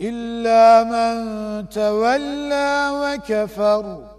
إلا من تولى وكفر.